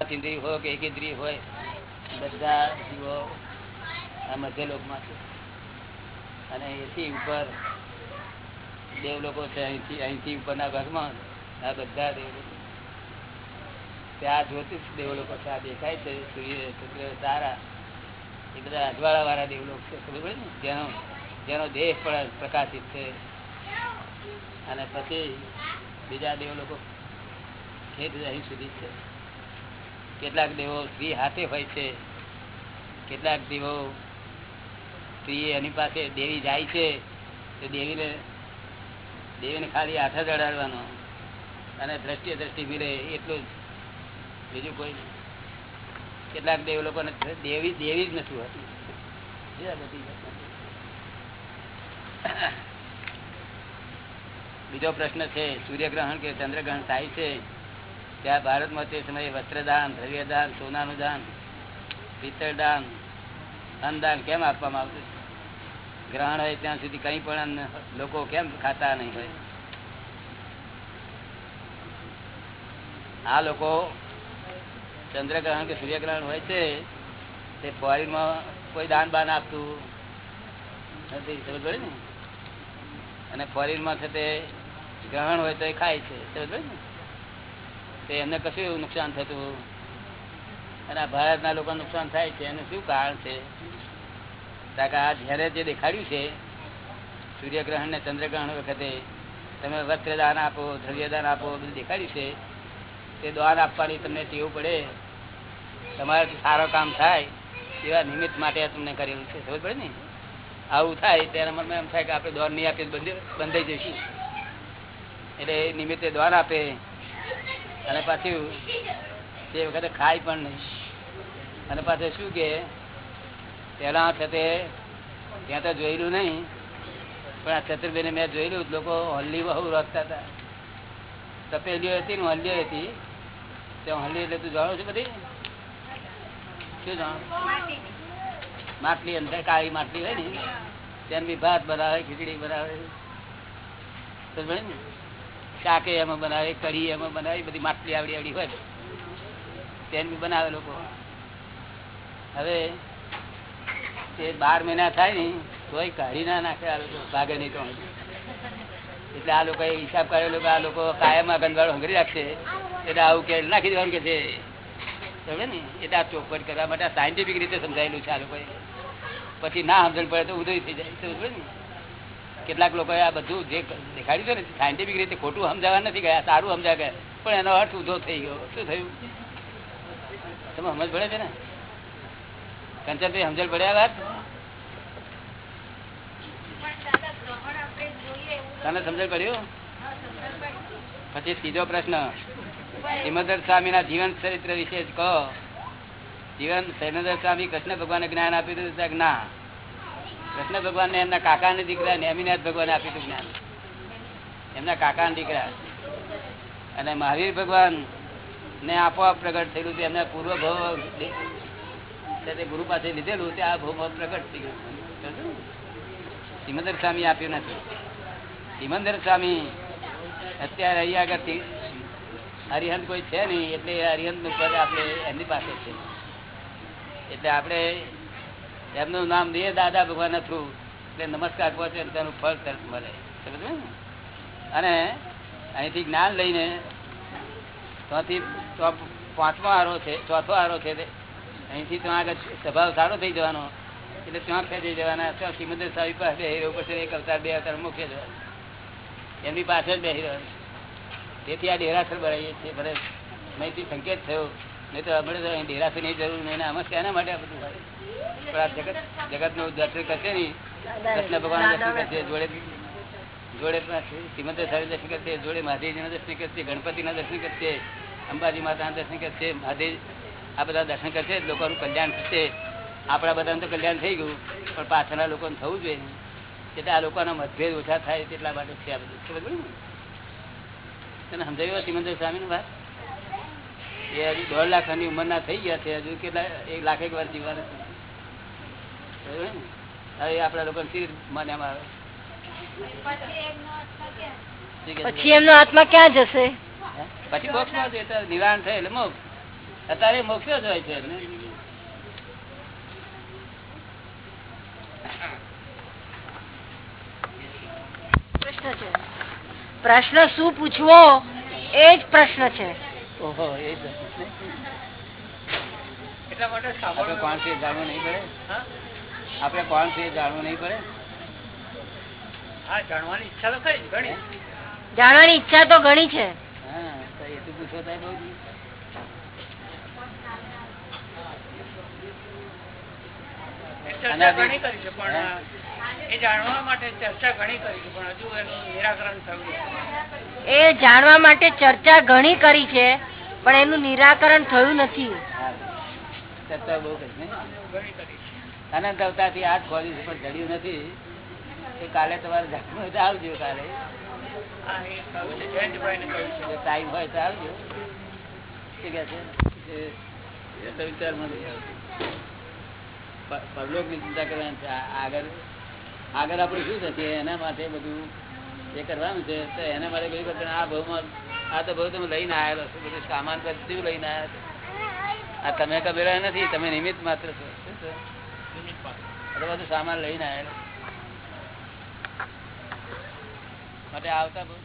ઇન્દ્રિય હોય કે એક ઇન્દ્રિય હોય, બધા જીવો આ મધ્ય લોકમાં છે. અને એથી ઉપર દેવ લોકો છે, અહીંથી અહીંથી ઉપરના ભાગમાં આ બધા દેવ ત્યાં જ્યોતિષ દેવ લોકો છે, આ દેખાય છે, સૂર્ય, ચંદ્ર, તારા. એ બધા અજવાળા વાળા દેવ લોકો છે, ખબર પડે ને? જેનો જેનો દેહ પણ પ્રકાશિત છે. અને પછી બીજા દેવ લોકો ખેત અહીં સુધી છે. કેટલાક દેવો સ્ત્રી હાથે હોય છે. કેટલાક દેવો સ્ત્રી એની પાસે દેવી જાય છે. તો દેવીને દેવીને ખાલી હાથ જ અડાડવાનો. અને દ્રષ્ટિએ દ્રષ્ટિ મિલે એટલું જ. બીજું કોઈ કેટલાક દેવ લોકોને દેવી દેવી જ નથી હોતી. બીજા પ્રશ્ન છે, સૂર્યગ્રહણ કે ચંદ્રગ્રહણ થાય છે? ત્યાં ભારતમાં તે સમયે વસ્ત્રદાન, દ્રવ્યદાન, સોનાનું દાન, પિત્તળદાન, અન્નદાન કેમ આપવામાં આવતું ગ્રહણ હોય ત્યાં સુધી કઈ પણ લોકો કેમ ખાતા નહીં હોય? આ લોકો ચંદ્રગ્રહણ કે સૂર્યગ્રહણ હોય છે, તે ફોરીમાં કોઈ દાન બાન આપતું નથી, સમજ ને? અને ફોરીનમાં છે તે ગ્રહણ હોય તો એ ખાય છે, સમજ પડી ને? તે એમને કશું એવું નુકસાન થતું અને ભારતના લોકો નુકસાન થાય છે, એનું શું કારણ છે? કારણ કે આ જ્યારે જે દેખાડ્યું છે, સૂર્યગ્રહણ ને ચંદ્રગ્રહણ વખતે, તમે વસ્ત્રદાન આપો, દ્રવ્યદાન આપો, બધું દેખાડ્યું છે, તે દાન આપવાની તમને ટેવ પડે તમારે સારો કામ થાય, એવા નિમિત્ત માટે તમને કરેલું છે, ખબર પડે ને? આવું થાય, ત્યારે મનમાં એમ થાય કે આપણે દોર નહીં આપીએ બંધાઈ જઈશું. એટલે નિમિત્તે દ્વાર આપે અને પાછું તે વખતે ખાય પણ નહીં. અને પાછું શું કે પેલા છતે તે ત્યાં તો જોયેલું નહીં, પણ આ ચતુર્બેને મેં જોયેલું, લોકો હલ્લી બહુ રસતા હતા. તપેલીઓ હતી ને હલ્લીઓ હતી. ત્યાં હલ્લી એટલે તું જાણો છું બધી? શું જાણો? માટલી અંદર કાળી માટલી હોય ને ત્યાં બી ભાત બનાવે, ખીચડી બનાવે. સમજે ને? શાકે એમાં બનાવે, કઢી એમાં બનાવે, બધી માટલી આવડી આવડી હોય તેને બી બનાવે લોકો. હવે તે બાર મહિના થાય ને, તોય કાઢી ના નાખે આ લોકો ભાગે નહીં તો. એટલે આ લોકો હિસાબ કરેલો કે આ લોકો કાયમ આ ગંદવાળો હંગરી રાખશે. એટલે આવું કે નાખી દેવાનું કે છે. સમજે ને? એટલે આ ચોખવટ કરવા માટે સાયન્ટિફિક રીતે સમજાયેલું છે આ લોકોએ. પછી ના સમજણ પડે તો ઉદય થઈ જાય. સમજે ને? કેટલાક લોકો આ બધું જે દેખાડ્યું છે ને સાયન્ટિફિક રીતે ખોટું સમજાવવા નથી ગયા, સારું સમજા ગયા, પણ એનો અર્થ ઉધો થઈ ગયો. શું થયું? તમે સમજ પડે છે ને? કંચનભાઈ સમજણ પડ્યા વાત? તને સમજણ પડ્યું? પછી ત્રીજો પ્રશ્ન. હિમદર સ્વામી ના જીવન ચરિત્ર વિશે કહો. જીવન સૈનદર સ્વામી કૃષ્ણ ભગવાન જ્ઞાન આપ્યું હતું ના કૃષ્ણ ભગવાન ને એમના કાકા ને દીકરા નેમિનાથ ભગવાન આપી હતું જ્ઞાન. એમના કાકા દીકરા. અને મહાવીર ભગવાન ને આપોઆપ પ્રગટ થયેલું છે. એમના પૂર્વ ભવ ગુરુ પાસે લીધેલું તે આ ભવ પ્રગટ થઈ ગયું સિમંદર સ્વામી આપ્યું નથી. સિમંદર સ્વામી અત્યારે અહીંયા આગળથી હરિહંત કોઈ છે નહીં, એટલે હરિહંતનું પદ આપણે એમની પાસે છે. એટલે આપણે એમનું નામ દે, દાદા ભગવાન થ્રુ એટલે નમસ્કાર પહોંચે તેનું ફળ તરત મળે. અને અહીંથી જ્ઞાન લઈને ત્યાંથી પાંચમો આરો છે, ચોથો આરો છે અહીંથી ત્યાં આગળ સ્વભાવ સારો થઈ જવાનો. એટલે ત્યાં ખેંચી જવાના, ત્યાં સિમંદર સાહેબ પાસે બેહી રહ્યો, પછી એક અવતાર, બે અવતાર મૂકી જવાનો એમની પાસે જ બેસી રહ્યો. તેથી આ ડેરાસર ભરાઈએ છીએ. ભલે અહીંથી સંકેત થયો. નહીં તો આપણે તો અહીં ડેરાસરની જરૂર નહીં આમાં શેના માટે આ બધું હોય? પણ આ જગતનું દર્શન કરશે નહીં. કૃષ્ણ ભગવાન દર્શન કરશે જોડે જોડે શ્રીમંત દર્શન કરશે જોડે મહાદેવજીના દર્શન કરશે ગણપતિના દર્શન કરશે અંબાજી માતાના દર્શન કરશે મહાદેવ આ બધા દર્શન કરશે લોકોનું કલ્યાણ થશે. આપણા બધાનું તો કલ્યાણ થઈ ગયું પણ પાછળના લોકોને થવું જોઈએ ને. એટલે આ લોકોના મતભેદ ઓછા થાય તેટલા માટે છે આ બધું. તને સમજાવ્યું સિમંદર સ્વામી વાત? એ હજુ દોઢ લાખની ઉંમરના થઈ ગયા છે હજુ કેટલા એક લાખ એક વાર જીવવાના ને? હવે આપડા લોકો માન્યામાં આવે? પછી એમનો આત્મા ક્યાં જશે? પછી મોક્ષમાં જશે નિવારણ થાય એટલે મોક્ષ. અત્યારે મોક્ષ જ હોય છે પ્રશ્ન છે. પ્રશ્ન શું પૂછવો? એ જ પ્રશ્ન છે. ઓહો એ જ એટલા માટે આપણે કોણ છે જાણવું નહીં પડે? હા? આપણે કોણ છે જાણવું નહીં પડે? જાણવાની ઈચ્છા તો ખરી ઘણી. જાણવાની ઈચ્છા તો ઘણી છે. હા તો એ પૂછો થાય બહુ ચર્ચા ઘણી કરી છે પણ એ જાણવા માટે ચર્ચા ઘણી કરી છે પણ હજુ એનું નિરાકરણ થયું નથી. એ જાણવા માટે ચર્ચા ઘણી કરી છે પણ એનું નિરાકરણ થયું નથી. ચર્ચા બહુ કરી ઘણી કરી છે. અનંત અવતારથી આઠ કોલેજ પણ જડ્યું નથી. એ કાલે તમારે જાણવું આવજો કાલે. ટાઈમ હોય તો આવજો. શું છે? વિચારમાં પરલોકની ચિંતા કરવાની આગળ આગળ આપણે શું થશે? એના માટે બધું એ કરવાનું છે. તો એના માટે કરતા આ ભાવમાં આ તો ભાવ તમે લઈને આવેલો છો. બધું સામાન બધું લઈને આવ્યા છો. આ તમે કબેલા નથી તમે નિમિત્ત માત્ર છો. શું છો બધો સામાન લઈને આવેલો. માટે આવતા બહુ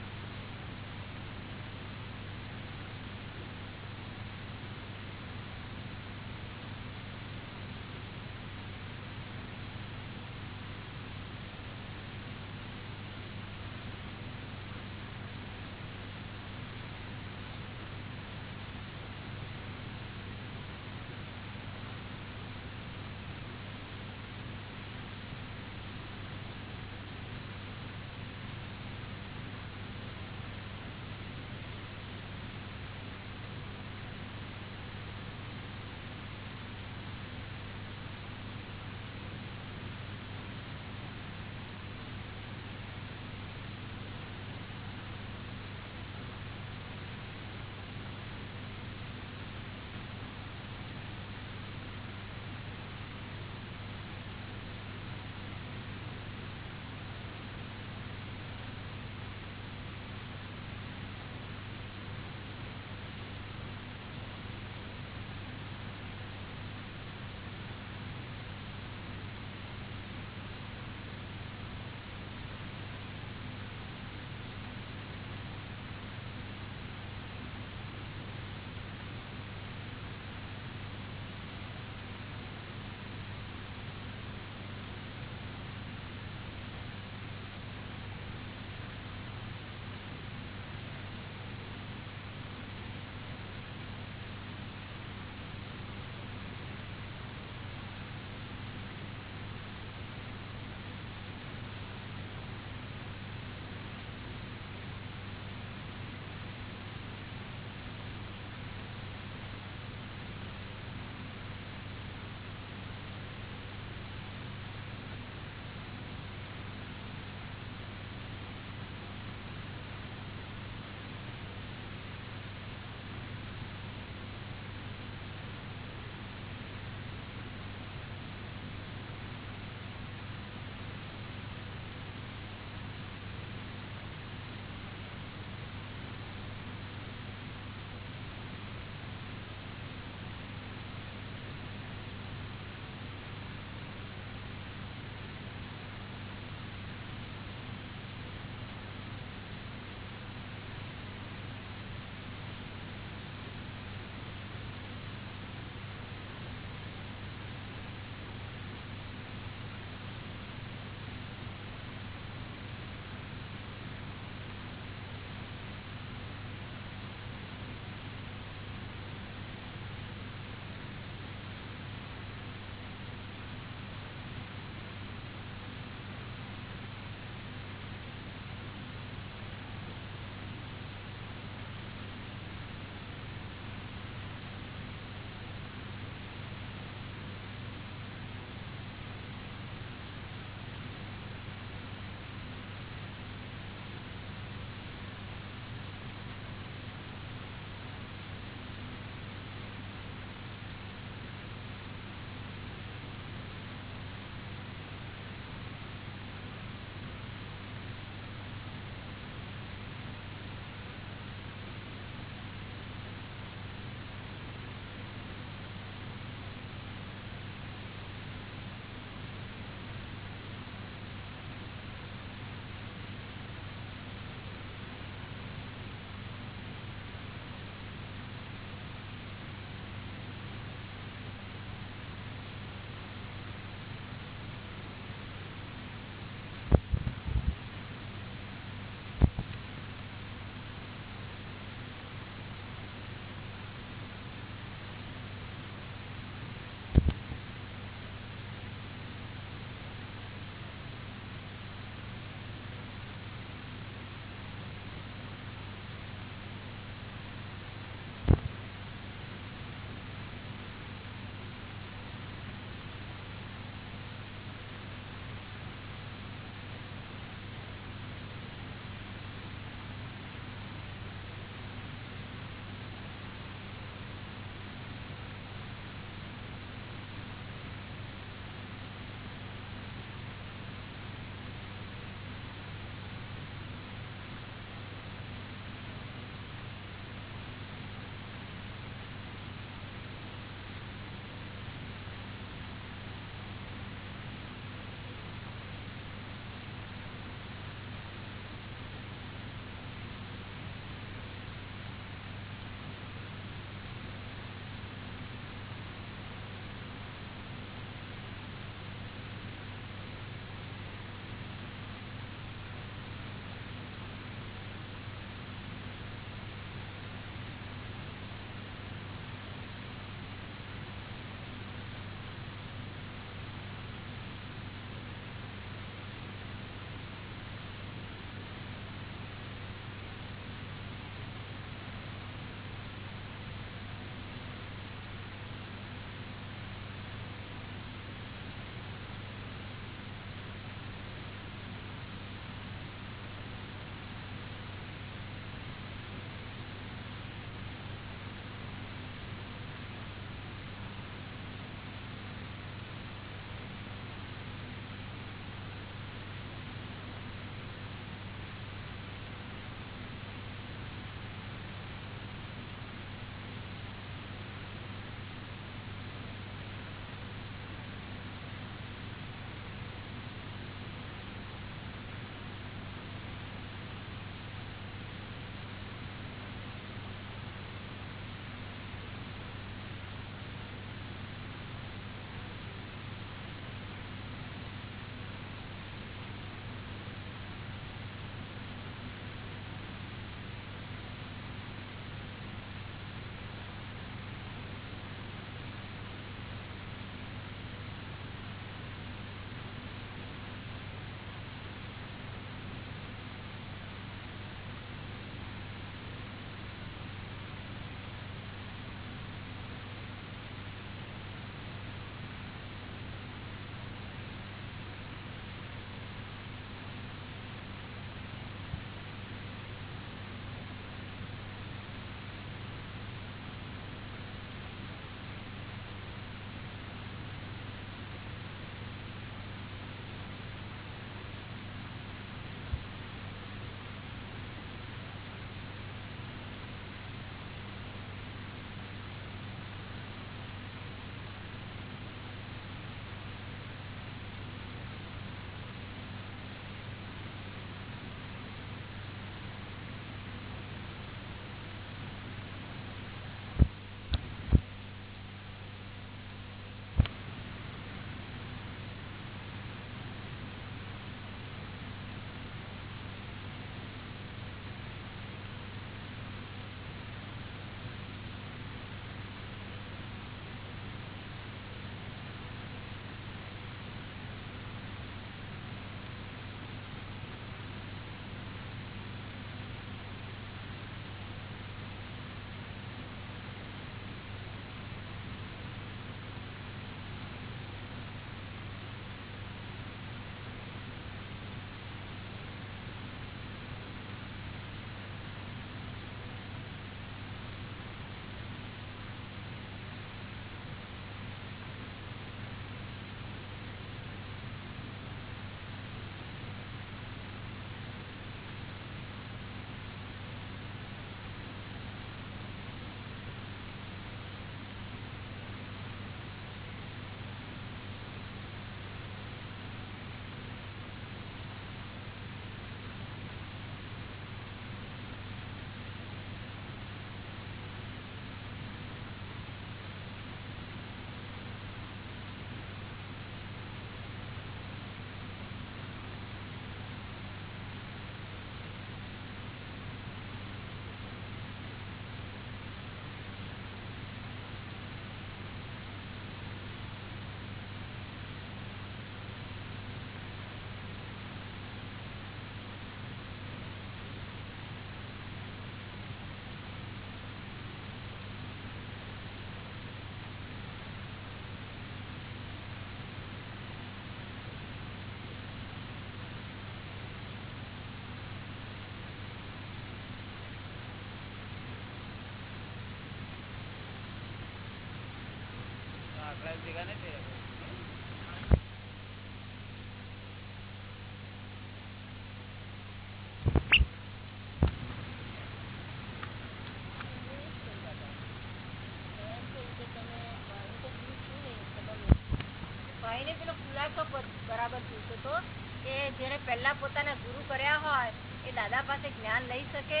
જેને પહેલા પોતાના ગુરુ કર્યા હોય એ દાદા પાસે જ્ઞાન લઈ શકે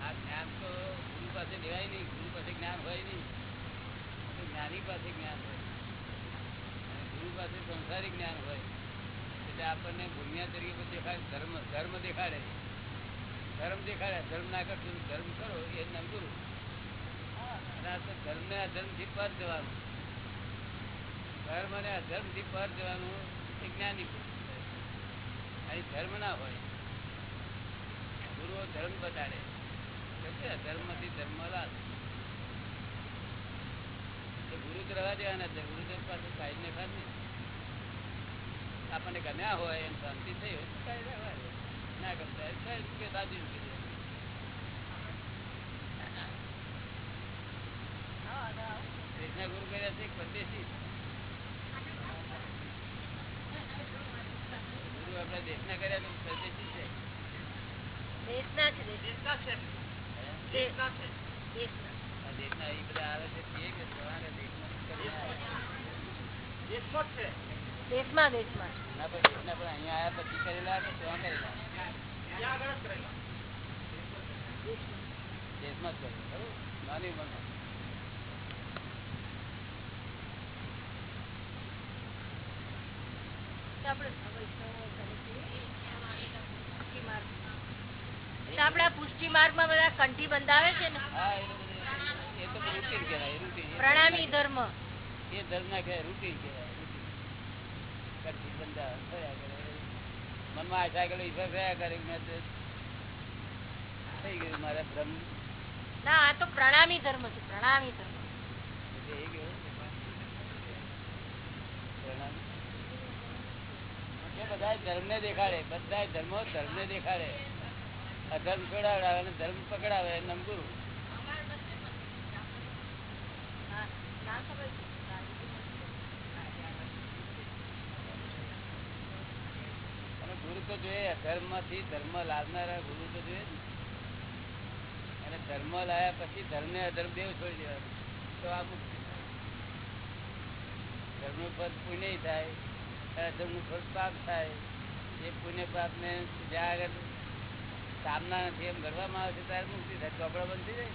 આ જ્ઞાન તો ગુરુ પાસે લેવાય નહીં ગુરુ પાસે જ્ઞાન હોય નહીં તો જ્ઞાની પાસે જ્ઞાન હોય અને ગુરુ પાસે સંસારિક જ્ઞાન હોય એટલે આપણને ભૂમિયા તરીકે બધું દેખાડે ધર્મ ધર્મ દેખાડે ધર્મ દેખાડે ધર્મ ના કરશો તો ધર્મ કરો એ નામ ગુરુ અને આ તો ધર્મથી પર જવાનું. ધર્મ અને અધર્મથી પર જવાનું એ જ્ઞાની પુરુષ ધર્મ ના હોય. ગુરુઓ ધર્મ બતાડે ધર્મથી ધર્મ લાલ ગુરુ રહેવા દેવાના છે. ગુરુદેવ પાસે સાઈડ ને ખાત નહીં. આપણને ગમ્યા હોય, એમ શાંતિ થઈ હોય ના ગમતા હોય કે દાદી મૂકી દે દેશના ગુરુ કર્યા છે કે પરદેશી ગુરુ આપણા દેશના કર્યા તો પરદેશી છે દેશના છે દેશ- દેશના છે દેશના. આ દેશના એ બધા આવે છે તે કે જવાના દેશમાં કરીને આવ્યા. દેશમાં જ છે દેશમાં દેશમાં ના પણ દેશના પણ અહીંયા આયા પછી કરેલા કે ત્યાં કરેલા ત્યાં આગળ જ કરેલા દેશમાં જ કરેલા ખરું નાની ઉંમરમાં તો આપણે તો આપણે આ પુષ્ટિ માર્ગમાં બધા કંઠી બંધાવે છે ને? પ્રણામી ધર્મ. એ ધર્મ ના કહેવાય રૂટીન કંઠી routine. કચ્છી બંધા થયા કરે મનમાં આશા કરે ઈશ્વર થયા કરે થઈ ગયું મારા ભ્રમ ના આ તો પ્રણામી ધર્મ છે પ્રણામી ધર્મ. બધા ધર્મ ને દેખાડે બધા ધર્મો ધર્મ ને દેખાડે. અધર્મ છોડાવડાવે અને ધર્મ પકડાવે એમ ગુરુ. અને તો જોઈએ અધર્મમાંથી ધર્મ લાવનારા ગુરુ તો જોઈએ ને. અને ધર્મ લાયા પછી ધર્મ ને અધર્મ દેવ છોડી દેવાનું. તો આ ધર્મનું ફળ પુણ્ય થાય. અધર્મનું ફળ પાપ થાય. એ પુણ્ય પાપ ને જ્યાં આગળ કામના નથી એમ ગણવામાં આવે છે ત્યારે મુક્તિ થાય ચોપડા બંધ થઈ જાય.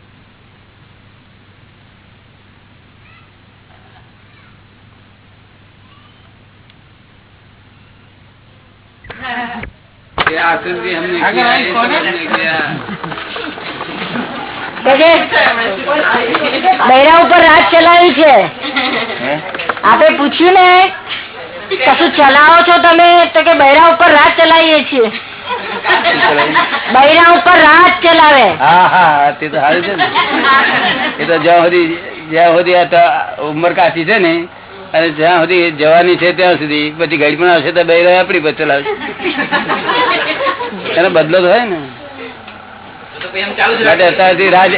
બૈરા ઉપર રાત ચલાવી છે. આપે પૂછ્યું ને કશું ચલાવો છો તમે? તો કે બૈરા ઉપર રાત ચલાવીએ છીએ. બૈરા ઉપર રાજ ચલાવે. હા હા તે તો સારું છે ને. એ તો જ્યાં સુધી જ્યાં સુધી આ તો ઉંમર કાચી છે ને અને જ્યાં સુધી જવાની છે ત્યાં સુધી પછી ઘડી પણ આવશે તો બૈરા આપણી પર ચલાવશે. એનો બદલો તો હોય ને. માટે અત્યારથી રાજ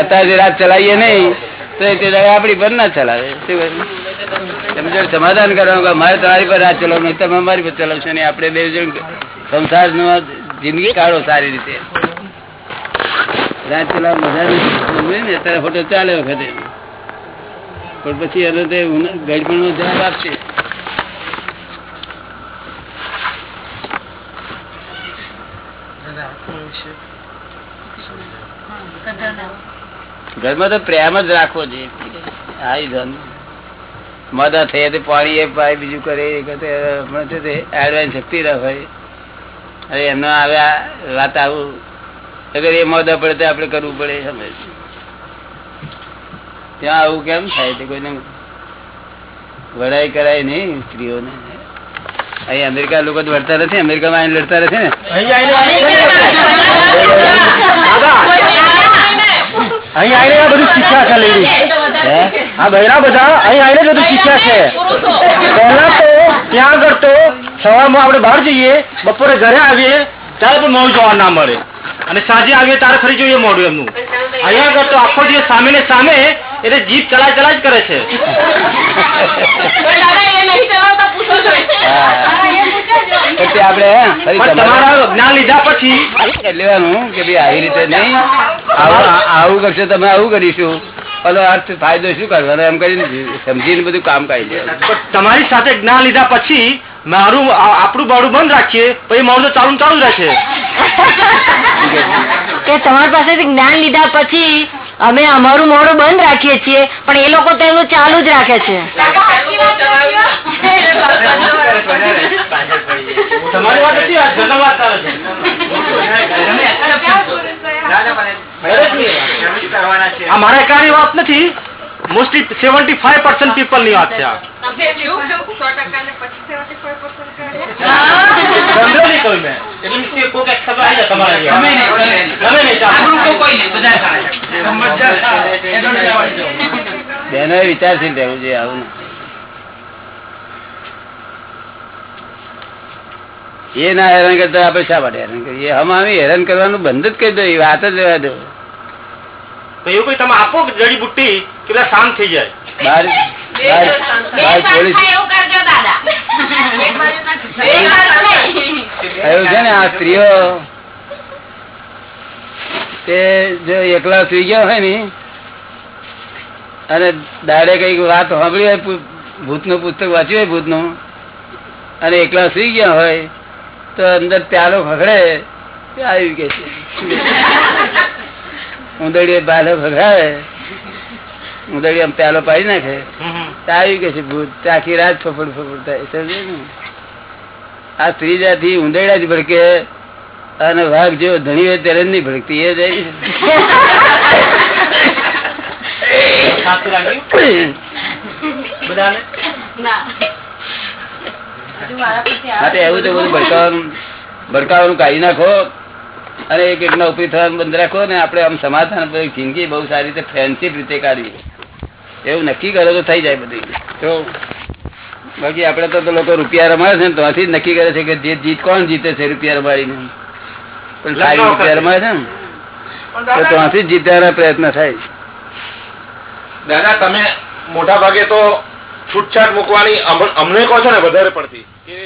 અત્યારથી ચલાવીએ નહીં તો એ તે આપણી પર ના ચલાવે. તમે જો સમાધાન કરવાનું મારે તમારી પર રાજ ચલાવવાનું નહીં, તમે અમારી પર ચલાવશો નહીં. આપણે બે જણ સંસાર જિંદગી કાઢો સારી રીતે. અત્યારે ફોટો ચાલે વખતે પણ પછી એનો તે ગડપણ નો જવાબ આપશે. ઘરમાં તો પ્રેમ જ રાખવો જોઈએ. આઈ ધન. મદા થઈ પાણી એ પાય, બીજું કરે એડવાન્સ શક્તિ હોય અરે એમનો આવે વાત આવું. અગર એ મોદા પડે તો આપણે કરવું પડે સમજ ત્યાં આવું કેમ થાય તે કોઈને વડાઈ કરાય નહીં સ્ત્રીઓને. અહીં અમેરિકા લોકો તો લડતા નથી અમેરિકામાં આવીને લડતા નથી ને? અહીં આવીને બધું શીખ્યા છે લેડી હા? આ બહેરા બધા અહીં આવીને બધું શીખ્યા છે. પહેલા તો ત્યાં આગળ તો સવારમાં આપણે બહાર જઈએ બપોરે ઘરે આવીએ ત્યારે પણ મોડું જોવા ના મળે. અને સાંજે આવીએ ત્યારે ફરી જોઈએ મોડું એમનું. અહીંયા આગળ તો આખો દિવસ સામે ને સામે એટલે જીભ ચલાય ચલાય જ કરે છે. પછી આપણે તમારા જ્ઞાન લીધા પછી લેવાનું કે ભાઈ આવી રીતે નહીં? આવું કરશે તમે આવું કરીશું. પેલો અર્થ ફાયદો શું કરવાનો એમ કરીને સમજીને બધું કામ કાઢી લે તમારી સાથે જ્ઞાન લીધા પછી મારું આપણું બાળું બંધ રાખીએ પછી મારું તો ચાલુ ચાલુ રહેશે. કે તમારી પાસેથી જ્ઞાન લીધા પછી અમે અમારું મોડું બંધ રાખીએ છીએ પણ એ લોકો તો એનું ચાલુ જ રાખે છે. તમારી વાત નથી આ વાત કરે છે આ. મારા એકલાની વાત નથી મોસ્ટલી સેવન્ટી ફાઈવ પર્સન્ટ પીપલની વાત છે. બેનો. એ છે. રહેવું જોઈએ આવું એ ના હેરાન કરતા આપડે શા માટે હેરાન કરીએ? હમ આવી હેરાન કરવાનું બંધ જ કરી દો એ વાત જ રહેવા દો. તો એવું કોઈ તમે આપો કે જડીબુટ્ટી કે બધા શાંત થઈ જાય. બહાર એકલા સુઈ ગયા હોય ને અને દાડે કંઈક વાત સાંભળી હોય ભૂતનું પુસ્તક વાંચ્યું હોય ભૂતનું અને એકલા સુઈ ગયા હોય તો અંદર પ્યાલો ખખડે આવી કે છે. ઉંદડીએ બાલો ભગાવે ઉંદડી આમ પ્યાલો પાડી નાખે આવી કે છે ભૂત. આખી રાત ફફડ ફફડ થાય. સમજે ને? આ સ્ત્રી જાતિ ઉંદરડા જ ભડકે અને વાઘ જેવો ધણી હોય ત્યારે નહીં ભડકતી. એ જાય એવું તો બધું ભડકાવાનું ભડકાવાનું કાઢી નાખો. અને એક એકના ઉપરી થવાનું બંધ રાખો ને આપણે આમ સમાધાન જિંદગી બહુ સારી રીતે ફ્રેન્ડશીપ રીતે કાઢવી એવું નક્કી કરે તો થઈ જાય બધી. તો બાકી આપડે તો લોકો રૂપિયા રમાડે છે ને ત્યાંથી જ નક્કી કરે છે કે જે જીત કોણ જીતે છે રૂપિયા રમાડીને. પણ સારી રૂપિયા રમાડે છે ને તો ત્યાંથી જ જીતવાના પ્રયત્ન થાય. દાદા તમે મોટા ભાગે તો છૂટછાટ મૂકવાની અમ- અમને કહો છો ને વધારે પડતી કે